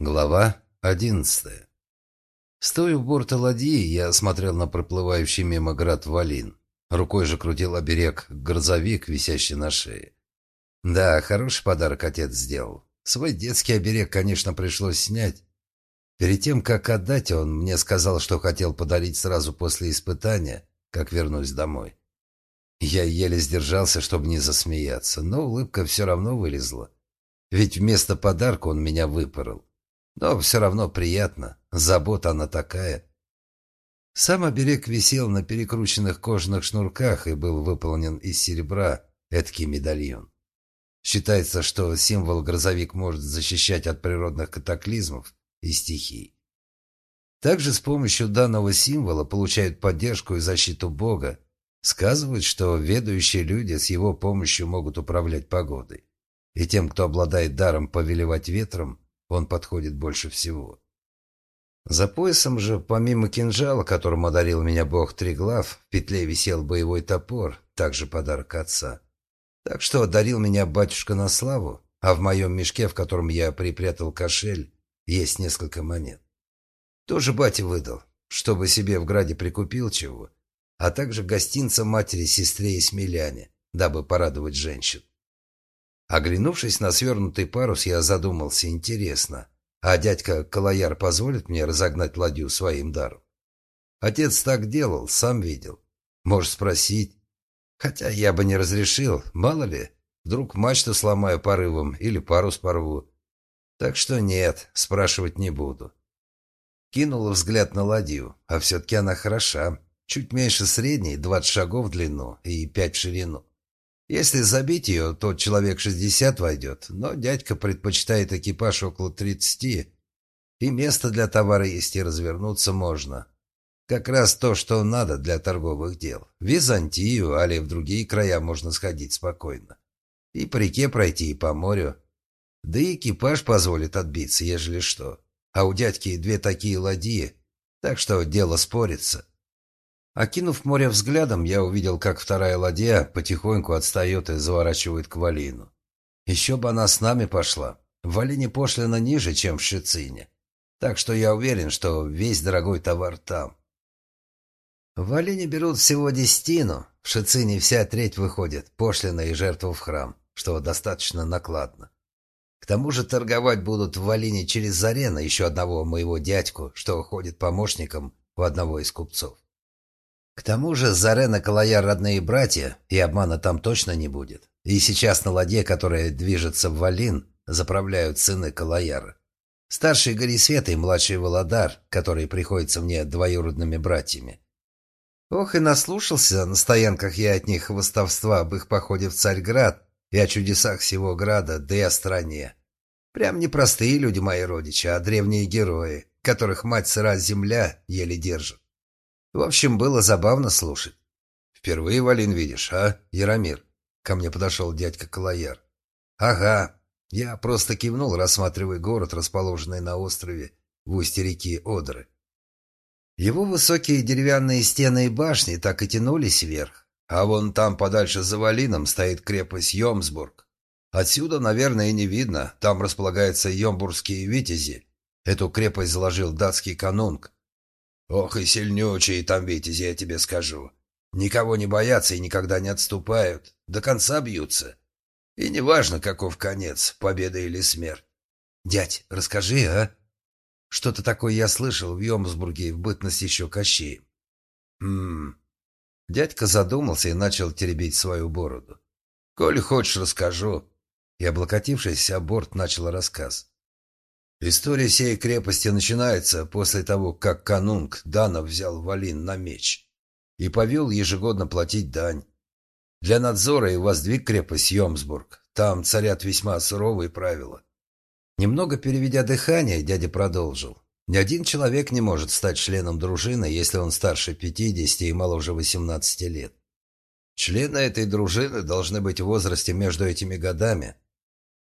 Глава одиннадцатая. Стоя у борта ладьи, я смотрел на проплывающий мимо град Валин. Рукой же крутил оберег грозовик, висящий на шее. Да, хороший подарок отец сделал. Свой детский оберег, конечно, пришлось снять. Перед тем, как отдать, он мне сказал, что хотел подарить сразу после испытания, как вернусь домой. Я еле сдержался, чтобы не засмеяться, но улыбка все равно вылезла. Ведь вместо подарка он меня выпорол. Но все равно приятно. Забота она такая. Сам оберег висел на перекрученных кожаных шнурках и был выполнен из серебра, эдакий медальон. Считается, что символ грозовик может защищать от природных катаклизмов и стихий. Также с помощью данного символа получают поддержку и защиту Бога. Сказывают, что ведущие люди с его помощью могут управлять погодой. И тем, кто обладает даром повелевать ветром, он подходит больше всего. За поясом же, помимо кинжала, которым одарил меня бог Триглав, в петле висел боевой топор, также подарок отца. Так что одарил меня батюшка на славу, а в моем мешке, в котором я припрятал кошель, есть несколько монет. Тоже батя выдал, чтобы себе в граде прикупил чего, а также гостинца матери, сестре и смеляне, дабы порадовать женщин. Оглянувшись на свернутый парус, я задумался, интересно, а дядька Калаяр позволит мне разогнать ладью своим даром? Отец так делал, сам видел. Можешь спросить. Хотя я бы не разрешил, мало ли, вдруг мачту сломаю порывом или парус порву. Так что нет, спрашивать не буду. Кинула взгляд на ладью, а все-таки она хороша. Чуть меньше средней, двадцать шагов в длину и пять в ширину. Если забить ее, то человек шестьдесят войдет, но дядька предпочитает экипаж около тридцати, и место для товара есть и развернуться можно. Как раз то, что надо для торговых дел. В Византию, али в другие края можно сходить спокойно. И по реке пройти, и по морю. Да и экипаж позволит отбиться, ежели что. А у дядьки две такие ладьи, так что дело спорится. Окинув море взглядом, я увидел, как вторая ладья потихоньку отстает и заворачивает к Валину. Еще бы она с нами пошла. В Валине пошлина ниже, чем в Шицине. Так что я уверен, что весь дорогой товар там. В Валине берут всего десятину, в Шицине вся треть выходит, пошлина и жертва в храм, что достаточно накладно. К тому же торговать будут в Валине через Зарена, еще одного моего дядьку, что ходит помощником у одного из купцов. К тому же Зарен и Калаяр родные братья, и обмана там точно не будет. И сейчас на ладье, которая движется в Валин, заправляют сыны Калаяра. Старший Горисвет и младший Володар, которые приходятся мне двоюродными братьями. Ох, и наслушался на стоянках я от них хвостовства об их походе в Царьград и о чудесах всего града, да и о стране. Прям не простые люди мои родичи, а древние герои, которых мать сыра земля еле держит. В общем, было забавно слушать. «Впервые Валин видишь, а, Яромир?» Ко мне подошел дядька Калаяр. «Ага». Я просто кивнул, рассматривая город, расположенный на острове в устье реки Одры. Его высокие деревянные стены и башни так и тянулись вверх. А вон там, подальше за Валином, стоит крепость Йомсбург. Отсюда, наверное, и не видно. Там располагаются йомбургские витязи. Эту крепость заложил датский канунг. Ох и сильнючие там витязи, я тебе скажу. Никого не боятся и никогда не отступают. До конца бьются. И неважно, каков конец, победа или смерть. Дядь, расскажи, а? Что-то такое я слышал в Йомсбурге в бытность еще Кощеем. Хм... Дядька задумался и начал теребить свою бороду. «Коли хочешь, расскажу». И, облокотившись о борт, начал рассказ. История сей крепости начинается после того, как канунг Данов взял Валин на меч и повел ежегодно платить дань. Для надзора и воздвиг крепость Йомсбург. Там царят весьма суровые правила. Немного переведя дыхание, дядя продолжил. Ни один человек не может стать членом дружины, если он старше 50 и моложе 18 лет. Члены этой дружины должны быть в возрасте между этими годами,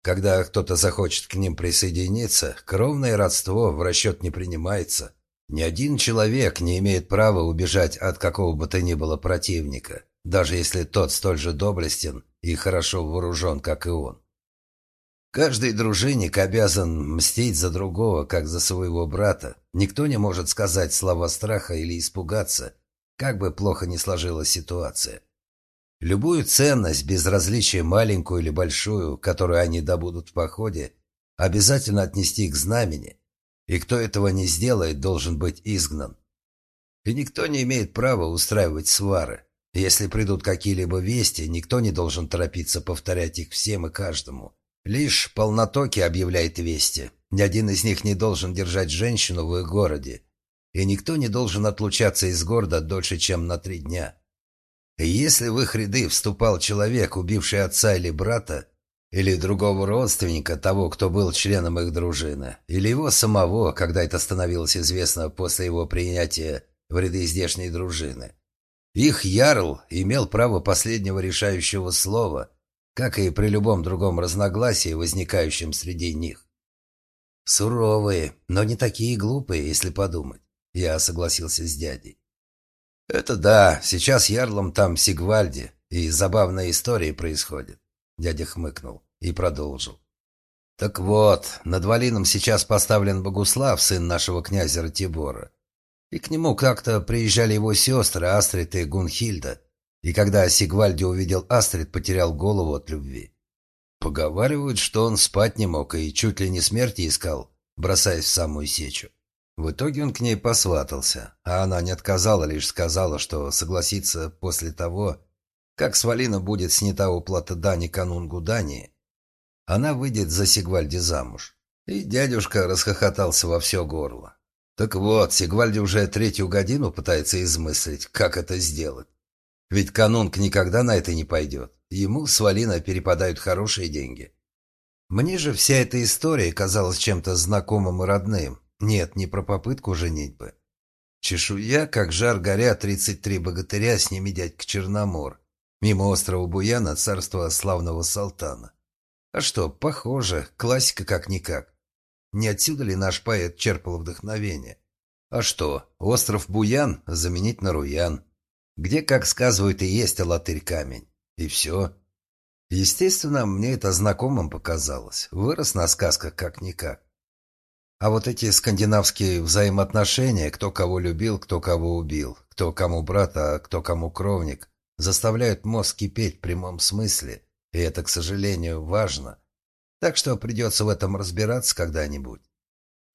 когда кто-то захочет к ним присоединиться, кровное родство в расчет не принимается. Ни один человек не имеет права убежать от какого бы то ни было противника, даже если тот столь же доблестен и хорошо вооружен, как и он. Каждый дружинник обязан мстить за другого, как за своего брата. Никто не может сказать слова страха или испугаться, как бы плохо ни сложилась ситуация. Любую ценность, без различия маленькую или большую, которую они добудут в походе, обязательно отнести к знамени, и кто этого не сделает, должен быть изгнан. И никто не имеет права устраивать свары. Если придут какие-либо вести, никто не должен торопиться повторять их всем и каждому. Лишь полнотоки объявляет вести. Ни один из них не должен держать женщину в их городе. И никто не должен отлучаться из города дольше, чем на три дня. Если в их ряды вступал человек, убивший отца или брата, или другого родственника, того, кто был членом их дружины, или его самого, когда это становилось известно после его принятия в ряды здешней дружины, их ярл имел право последнего решающего слова, как и при любом другом разногласии, возникающем среди них. Суровые, но не такие глупые, если подумать. Я согласился с дядей. Это да, сейчас ярлом там Сигвальди, и забавная история происходит. Дядя хмыкнул и продолжил. Так вот, над Валином сейчас поставлен Богуслав, сын нашего князя Ратибора. И к нему как-то приезжали его сестры Астрид и Гунхильда. И когда Сигвальди увидел Астрид, потерял голову от любви. Поговаривают, что он спать не мог и чуть ли не смерти искал, бросаясь в самую сечу. В итоге он к ней посватался, а она не отказала, лишь сказала, что согласится после того, как с Валина будет снята уплата дани канунгу Дании. Она выйдет за Сигвальди замуж. И дядюшка расхохотался во все горло. Так вот, Сигвальди уже третью годину пытается измыслить, как это сделать. Ведь канунг никогда на это не пойдет. Ему с Валина перепадают хорошие деньги. Мне же вся эта история казалась чем-то знакомым и родным. Нет, не про попытку женитьбы. Чешуя, как жар горя, тридцать три богатыря, с ними дядька Черномор. Мимо острова Буяна, царства славного Салтана. А что, похоже, классика как-никак. Не отсюда ли наш поэт черпал вдохновение? А что, остров Буян заменить на Руян, где, как сказывают, и есть алатырь камень. И все. Естественно, мне это знакомым показалось. Вырос на сказках как-никак. А вот эти скандинавские взаимоотношения, кто кого любил, кто кого убил, кто кому брат, а кто кому кровник, заставляют мозг кипеть в прямом смысле, и это, к сожалению, важно. Так что придется в этом разбираться когда-нибудь.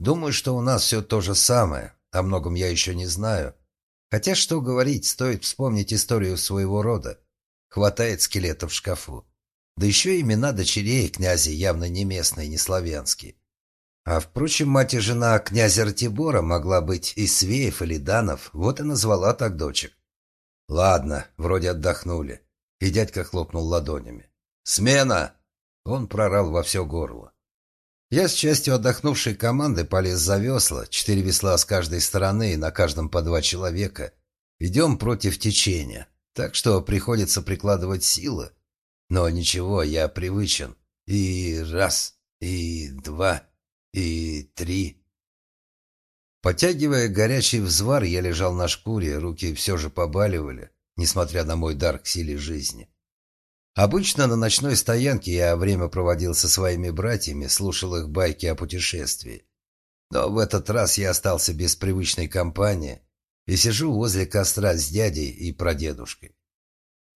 Думаю, что у нас все то же самое, о многом я еще не знаю. Хотя, что говорить, стоит вспомнить историю своего рода. Хватает скелетов в шкафу. Да еще имена дочерей князя явно не местные, не славянские. А, впрочем, мать и жена князя Ратибора могла быть и Свеев, или Данов, вот и назвала так дочек. Ладно, вроде отдохнули. И дядька хлопнул ладонями. «Смена!» Он прорал во все горло. Я с частью отдохнувшей команды полез за весла, четыре весла с каждой стороны и на каждом по два человека. Идем против течения, так что приходится прикладывать силы. Но ничего, я привычен. И раз, и два, и три. Потягивая горячий взвар, я лежал на шкуре, руки все же побаливали, несмотря на мой дар к силе жизни. Обычно на ночной стоянке я время проводил со своими братьями, слушал их байки о путешествии. Но в этот раз я остался без привычной компании и сижу возле костра с дядей и прадедушкой.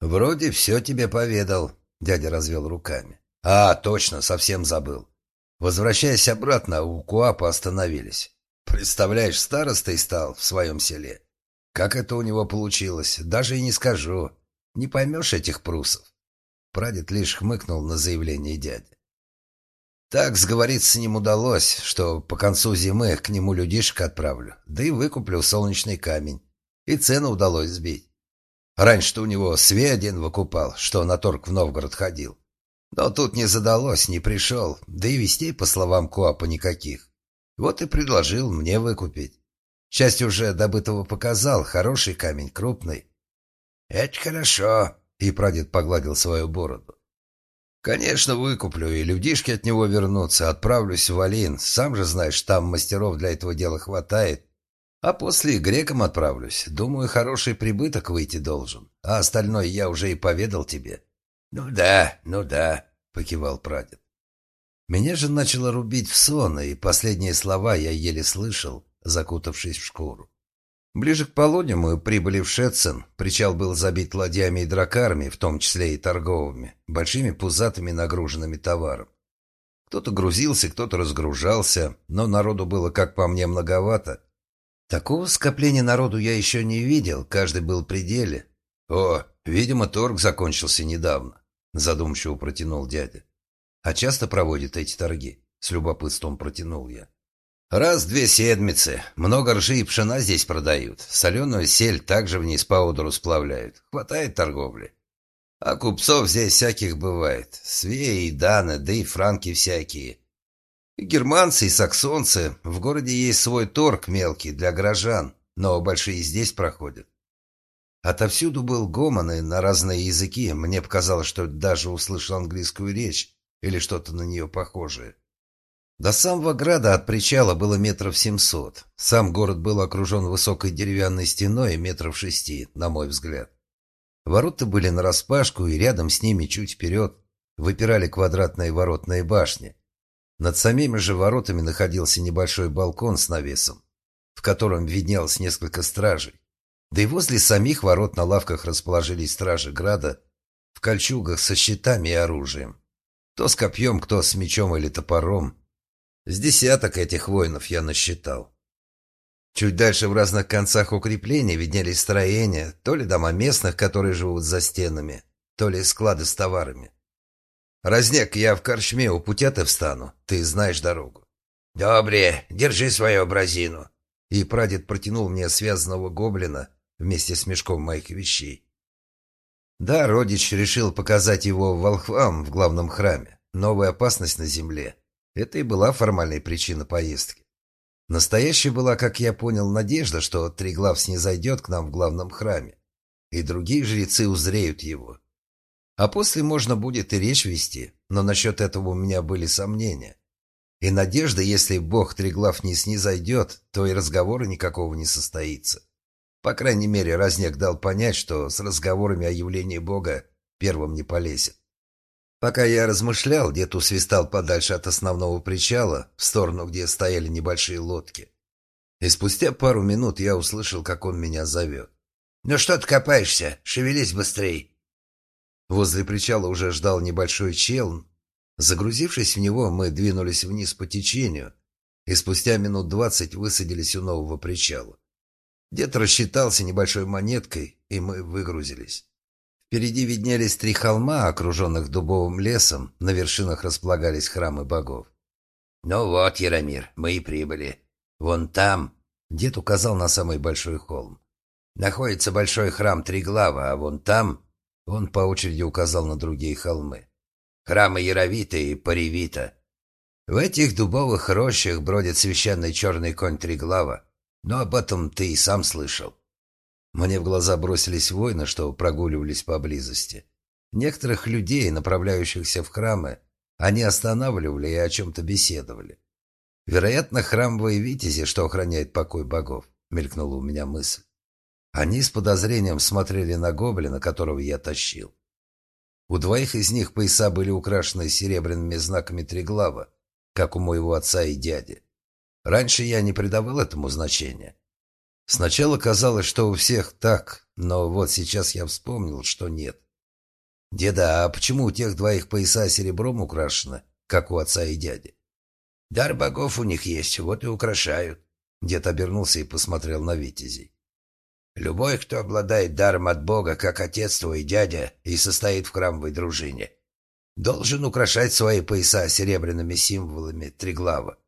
«Вроде все тебе поведал», — дядя развел руками. «А, точно, совсем забыл. Возвращаясь обратно, у Куапа остановились. Представляешь, старостой стал в своем селе. Как это у него получилось, даже и не скажу. Не поймешь этих прусов». Прадед лишь хмыкнул на заявление дяди. Так сговориться с ним удалось, что по концу зимы к нему людишек отправлю, да и выкуплю солнечный камень. И цену удалось сбить. Раньше-то у него све один выкупал, что на торг в Новгород ходил. Но тут не задалось, не пришел, да и вестей, по словам Куапа, никаких. Вот и предложил мне выкупить. Часть уже добытого показал, хороший камень, крупный. — Это хорошо, и прадед погладил свою бороду. «Конечно, выкуплю, и людишки от него вернутся. Отправлюсь в Валин. Сам же знаешь, там мастеров для этого дела хватает. А после грекам отправлюсь. Думаю, хороший прибыток выйти должен. А остальное я уже и поведал тебе». «Ну да, ну да», — покивал прадед. Меня же начало рубить в сон, и последние слова я еле слышал, закутавшись в шкуру. Ближе к полудню мы прибыли в Шетцен. Причал был забит ладьями и дракарами, в том числе и торговыми, большими пузатыми нагруженными товаром. Кто-то грузился, кто-то разгружался, но народу было, как по мне, многовато. Такого скопления народу я еще не видел, каждый был в пределе. «О, видимо, торг закончился недавно», — задумчиво протянул дядя. «А часто проводят эти торги?» — с любопытством протянул я. Раз две седмицы. Много ржи и пшена здесь продают. Соленую сель также вниз по одеру сплавляют. Хватает торговли. А купцов здесь всяких бывает. Свеи и даны, да и франки всякие. И германцы, и саксонцы. В городе есть свой торг мелкий для горожан, но большие здесь проходят. Отовсюду был гомон и на разные языки. Мне показалось, что даже услышал английскую речь или что-то на нее похожее. До самого града от причала было метров семьсот. Сам город был окружен высокой деревянной стеной метров шести, на мой взгляд. Ворота были нараспашку, и рядом с ними, чуть вперед, выпирали квадратные воротные башни. Над самими же воротами находился небольшой балкон с навесом, в котором виднелось несколько стражей. Да и возле самих ворот на лавках расположились стражи града в кольчугах со щитами и оружием. Кто с копьем, кто с мечом или топором. С десяток этих воинов я насчитал. Чуть дальше в разных концах укрепления виднелись строения, то ли дома местных, которые живут за стенами, то ли склады с товарами. «Разнек, я в корчме у путя-то встану, ты знаешь дорогу». «Добре, держи свою образину». И прадед протянул мне связанного гоблина вместе с мешком моих вещей. Да, родич решил показать его волхвам в главном храме. Новая опасность на земле. Это и была формальная причина поездки. Настоящая была, как я понял, надежда, что Триглав снизойдет к нам в главном храме, и другие жрецы узреют его. А после можно будет и речь вести, но насчет этого у меня были сомнения. И надежда, если бог Триглав не снизойдет, то и разговора никакого не состоится. По крайней мере, Разнек дал понять, что с разговорами о явлении бога первым не полезет. Пока я размышлял, дед усвистал подальше от основного причала, в сторону, где стояли небольшие лодки. И спустя пару минут я услышал, как он меня зовет. «Ну что ты копаешься? Шевелись быстрей!» Возле причала уже ждал небольшой челн. Загрузившись в него, мы двинулись вниз по течению, и спустя минут двадцать высадились у нового причала. Дед рассчитался небольшой монеткой, и мы выгрузились. Впереди виднелись три холма, окруженных дубовым лесом, на вершинах располагались храмы богов. «Ну вот, Яромир, мы и прибыли. Вон там...» Дед указал на самый большой холм. «Находится большой храм Триглава, а вон там...» Он по очереди указал на другие холмы. «Храмы Яровита и Паревита. В этих дубовых рощах бродит священный черный конь Триглава. Но об этом ты и сам слышал. Мне в глаза бросились воины, что прогуливались поблизости. Некоторых людей, направляющихся в храмы, они останавливали и о чем-то беседовали. Вероятно, храмовые витязи, что охраняет покой богов, мелькнула у меня мысль. Они с подозрением смотрели на гоблина, которого я тащил. У двоих из них пояса были украшены серебряными знаками триглава, как у моего отца и дяди. Раньше я не придавал этому значения. Сначала казалось, что у всех так, но вот сейчас я вспомнил, что нет. «Деда, а почему у тех двоих пояса серебром украшены, как у отца и дяди?» «Дар богов у них есть, вот и украшают». Дед обернулся и посмотрел на Витязей. «Любой, кто обладает даром от бога, как отец твой и дядя, и состоит в храмовой дружине, должен украшать свои пояса серебряными символами Триглава.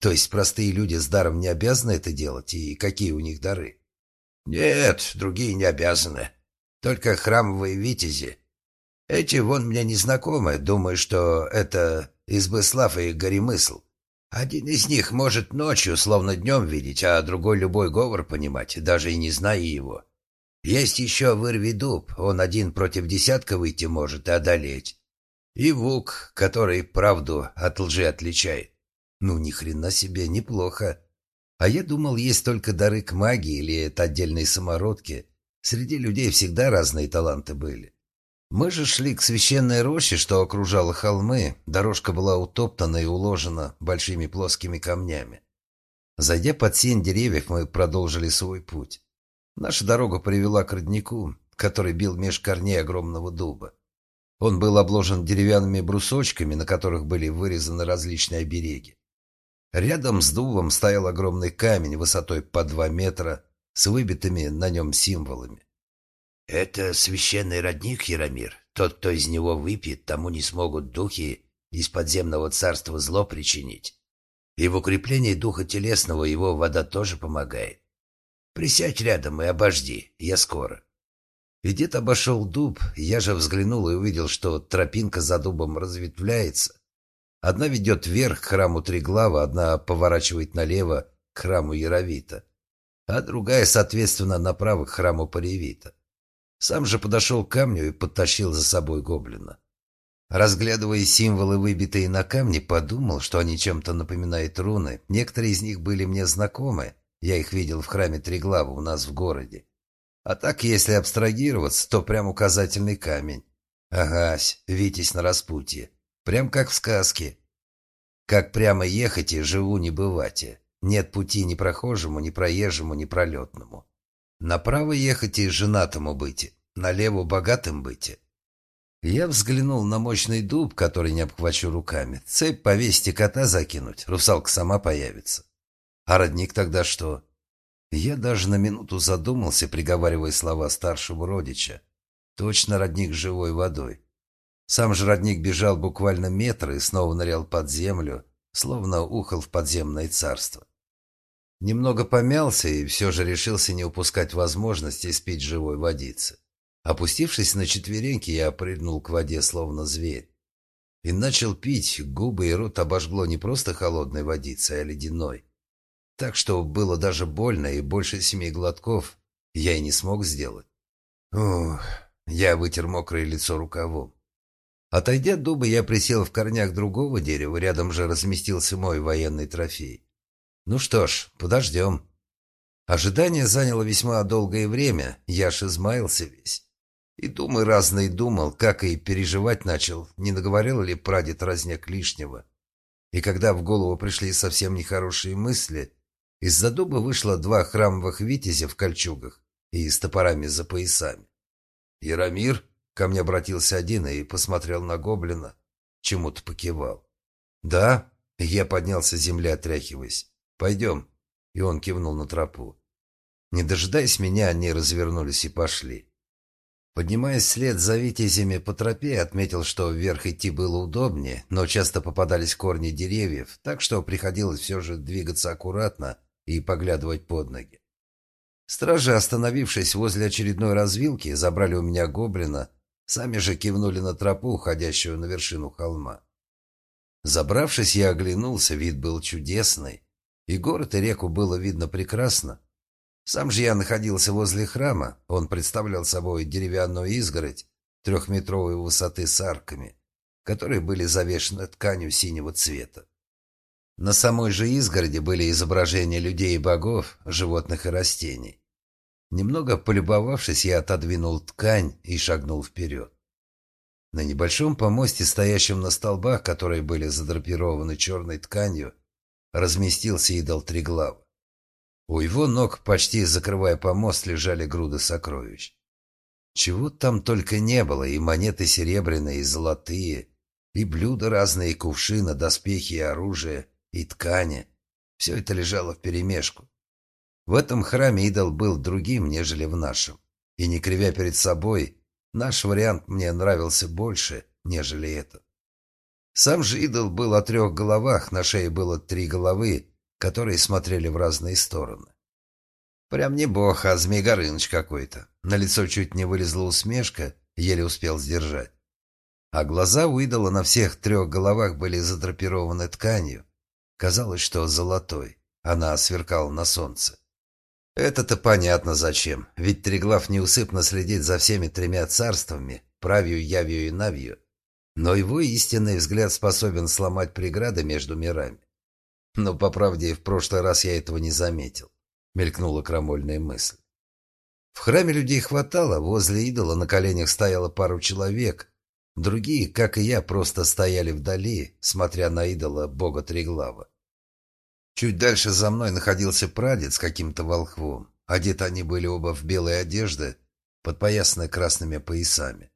То есть простые люди с даром не обязаны это делать? И какие у них дары? Нет, другие не обязаны. Только храмовые витязи. Эти вон мне не знакомы. Думаю, что это Избыслав и Горемысл. Один из них может ночью, словно днем видеть, а другой любой говор понимать, даже и не зная его. Есть еще вырви дуб, он один против десятка выйти может и одолеть. И Вук, который правду от лжи отличает. Ну, ни хрена себе, неплохо. А я думал, есть только дары к магии или это отдельные самородки. Среди людей всегда разные таланты были. Мы же шли к священной роще, что окружала холмы. Дорожка была утоптана и уложена большими плоскими камнями. Зайдя под сень деревьев, мы продолжили свой путь. Наша дорога привела к роднику, который бил меж корней огромного дуба. Он был обложен деревянными брусочками, на которых были вырезаны различные обереги. Рядом с дубом стоял огромный камень высотой по два метра с выбитыми на нем символами. «Это священный родник, Яромир. Тот, кто из него выпьет, тому не смогут духи из подземного царства зло причинить. И в укреплении духа телесного его вода тоже помогает. Присядь рядом и обожди, я скоро». И обошел дуб, я же взглянул и увидел, что тропинка за дубом разветвляется. Одна ведет вверх к храму Триглава, одна поворачивает налево к храму Яровита, а другая, соответственно, направо к храму Паревита. Сам же подошел к камню и подтащил за собой гоблина. Разглядывая символы, выбитые на камне, подумал, что они чем-то напоминают руны. Некоторые из них были мне знакомы. Я их видел в храме Триглава у нас в городе. А так, если абстрагироваться, то прям указательный камень. Агась, Витязь на распутье. Прям как в сказке. Как прямо ехать и живу не бывать. Нет пути ни прохожему, ни проезжему, ни пролетному. Направо ехать и женатому быть, налево богатым быть. Я взглянул на мощный дуб, который не обхвачу руками. Цепь повесить и кота закинуть, русалка сама появится. А родник тогда что? Я даже на минуту задумался, приговаривая слова старшего родича. Точно родник живой водой. Сам же родник бежал буквально метры и снова нырял под землю, словно ухал в подземное царство. Немного помялся и все же решился не упускать возможности спить живой водицы. Опустившись на четвереньки, я прыгнул к воде, словно зверь. И начал пить, губы и рот обожгло не просто холодной водицей, а ледяной. Так что было даже больно, и больше семи глотков я и не смог сделать. Ух, я вытер мокрое лицо рукавом. Отойдя от дуба, я присел в корнях другого дерева, рядом же разместился мой военный трофей. Ну что ж, подождем. Ожидание заняло весьма долгое время, я ж измаился весь. И думы разные думал, как и переживать начал, не наговорил ли прадед разняк лишнего. И когда в голову пришли совсем нехорошие мысли, из-за дуба вышло два храмовых витязя в кольчугах и с топорами за поясами. «Яромир?» — ко мне обратился один и посмотрел на гоблина, чему-то покивал. «Да?» — я поднялся с земли, отряхиваясь. «Пойдем». И он кивнул на тропу. Не дожидаясь меня, они развернулись и пошли. Поднимаясь вслед за витязями по тропе, отметил, что вверх идти было удобнее, но часто попадались корни деревьев, так что приходилось все же двигаться аккуратно и поглядывать под ноги. Стражи, остановившись возле очередной развилки, забрали у меня гоблина, сами же кивнули на тропу, уходящую на вершину холма. Забравшись, я оглянулся, вид был чудесный, и город и реку было видно прекрасно. Сам же я находился возле храма, он представлял собой деревянную изгородь трехметровой высоты с арками, которые были завешены тканью синего цвета. На самой же изгороди были изображения людей и богов, животных и растений. Немного полюбовавшись, я отодвинул ткань и шагнул вперед. На небольшом помосте, стоящем на столбах, которые были задрапированы черной тканью, разместился идол Триглава. У его ног, почти закрывая помост, лежали груды сокровищ. Чего там только не было, и монеты серебряные, и золотые, и блюда разные, и кувшины, доспехи и оружие — и ткани. Все это лежало вперемешку. В этом храме идол был другим, нежели в нашем. И не кривя перед собой, наш вариант мне нравился больше, нежели этот. Сам же идол был о трех головах, на шее было три головы, которые смотрели в разные стороны. Прям не бог, а Змей Горыныч какой-то. На лицо чуть не вылезла усмешка, еле успел сдержать. А глаза у идола на всех трех головах были задрапированы тканью, Казалось, что золотой. Она сверкала на солнце. Это-то понятно зачем. Ведь Триглав неусыпно следит за всеми тремя царствами, правью, явью и навью. Но его истинный взгляд способен сломать преграды между мирами. Но, по правде, в прошлый раз я этого не заметил. Мелькнула крамольная мысль. В храме людей хватало, возле идола на коленях стояло пару человек. Другие, как и я, просто стояли вдали, смотря на идола бога Триглава. Чуть дальше за мной находился прадед с каким-то волхвом. Одеты они были оба в белые одежды, подпоясанные красными поясами.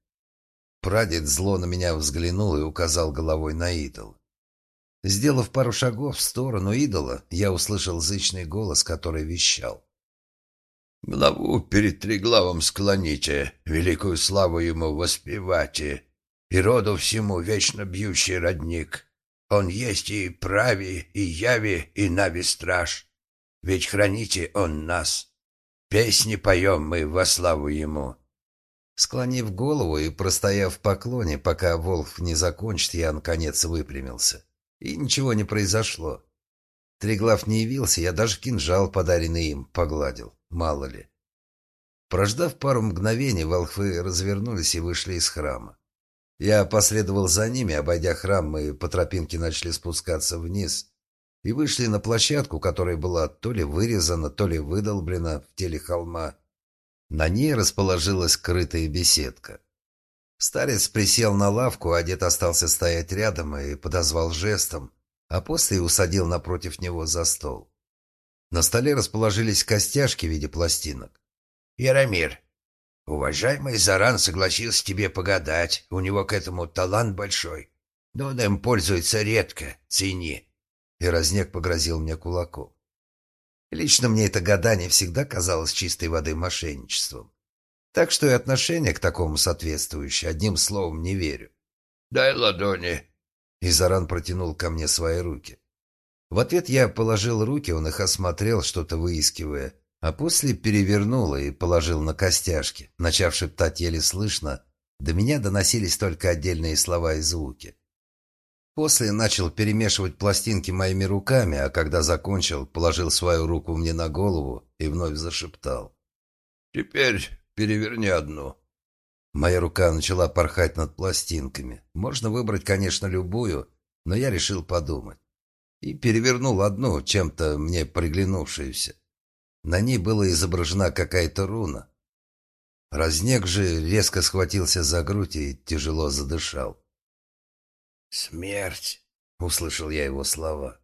Прадед зло на меня взглянул и указал головой на идол. Сделав пару шагов в сторону идола, я услышал зычный голос, который вещал. «Главу перед Триглавом склоните, великую славу ему воспевайте, и роду всему вечно бьющий родник. Он есть и прави, и яви, и нави страж. Ведь храните он нас. Песни поем мы во славу ему». Склонив голову и простояв в поклоне, пока Волх не закончит, я наконец выпрямился. И ничего не произошло. Триглав не явился, я даже кинжал, подаренный им, погладил. Мало ли. Прождав пару мгновений, волхвы развернулись и вышли из храма. Я последовал за ними, обойдя храм, мы по тропинке начали спускаться вниз и вышли на площадку, которая была то ли вырезана, то ли выдолблена в теле холма. На ней расположилась крытая беседка. Старец присел на лавку, а дед остался стоять рядом и подозвал жестом, а после усадил напротив него за стол. На столе расположились костяшки в виде пластинок. «Яромир, уважаемый Заран согласился тебе погадать, у него к этому талант большой, но он им пользуется редко, цени». И разнек погрозил мне кулаком. Лично мне это гадание всегда казалось чистой воды мошенничеством. Так что и отношение к такому соответствующее, одним словом, не верю. «Дай ладони!» Изаран протянул ко мне свои руки. В ответ я положил руки, он их осмотрел, что-то выискивая, а после перевернул и положил на костяшки, начав шептать еле слышно. До меня доносились только отдельные слова и звуки. После начал перемешивать пластинки моими руками, а когда закончил, положил свою руку мне на голову и вновь зашептал. «Теперь Переверни одну». Моя рука начала порхать над пластинками. Можно выбрать, конечно, любую, но я решил подумать. И перевернул одну, чем-то мне приглянувшуюся. На ней была изображена какая-то руна. Разнег же резко схватился за грудь и тяжело задышал. «Смерть!» — услышал я его слова.